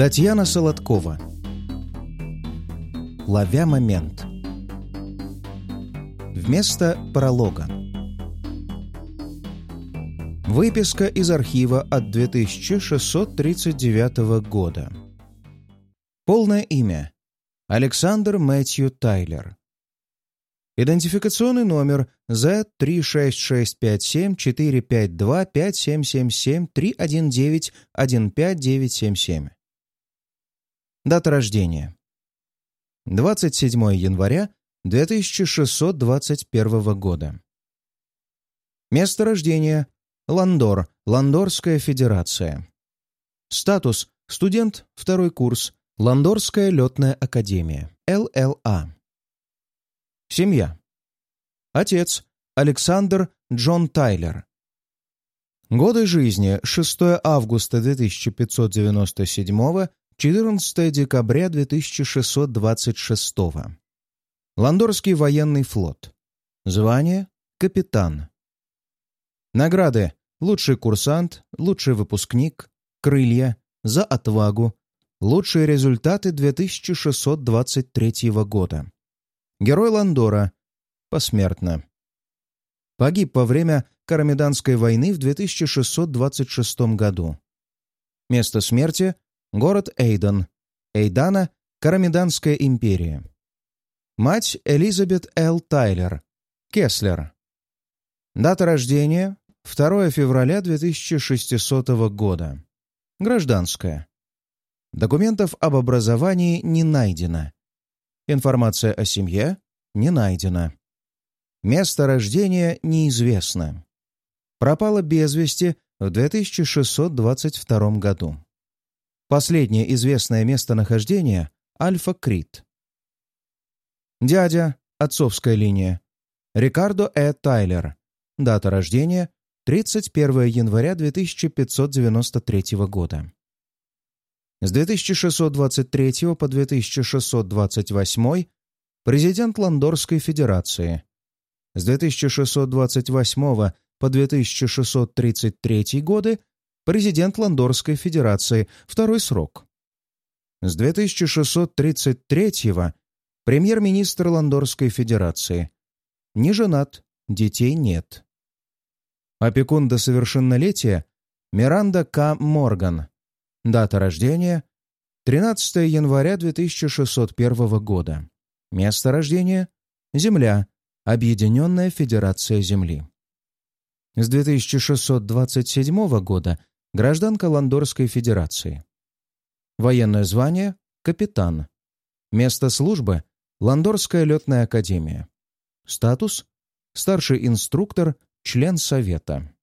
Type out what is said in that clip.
Татьяна Солодкова. Ловя момент Вместо пролога. Выписка из архива от 2639 года. Полное имя. Александр Мэтью Тайлер. Идентификационный номер Z36657457773191597. Дата рождения. 27 января 2621 года. Место рождения. Ландор, Ландорская Федерация. Статус. Студент, второй курс. Ландорская летная академия. ЛЛА. Семья. Отец Александр Джон Тайлер. Годы жизни 6 августа 2597, 14 декабря 2626. Ландорский военный флот. Звание капитан. Награды лучший курсант, лучший выпускник, крылья, за отвагу, лучшие результаты 2623 года. Герой Ландора. Посмертно. Погиб во время Карамеданской войны в 2626 году. Место смерти — город Эйден. Эйдана — Карамеданская империя. Мать Элизабет Л. Тайлер. Кеслер. Дата рождения — 2 февраля 2600 года. Гражданская. Документов об образовании не найдено. Информация о семье не найдена. Место рождения неизвестно. Пропала без вести в 2622 году. Последнее известное местонахождение — Альфа-Крит. Дядя, отцовская линия. Рикардо Э. Тайлер. Дата рождения — 31 января 2593 года. С 2623 по 2628 президент Ландорской Федерации. С 2628 по 2633 годы президент Ландорской Федерации, второй срок. С 2633 премьер-министр Ландорской Федерации. Не женат, детей нет. Опекун до совершеннолетия Миранда К. Морган. Дата рождения — 13 января 2601 года. Место рождения — Земля, Объединенная Федерация Земли. С 2627 года гражданка Ландорской Федерации. Военное звание — капитан. Место службы — Ландорская летная академия. Статус — старший инструктор, член Совета.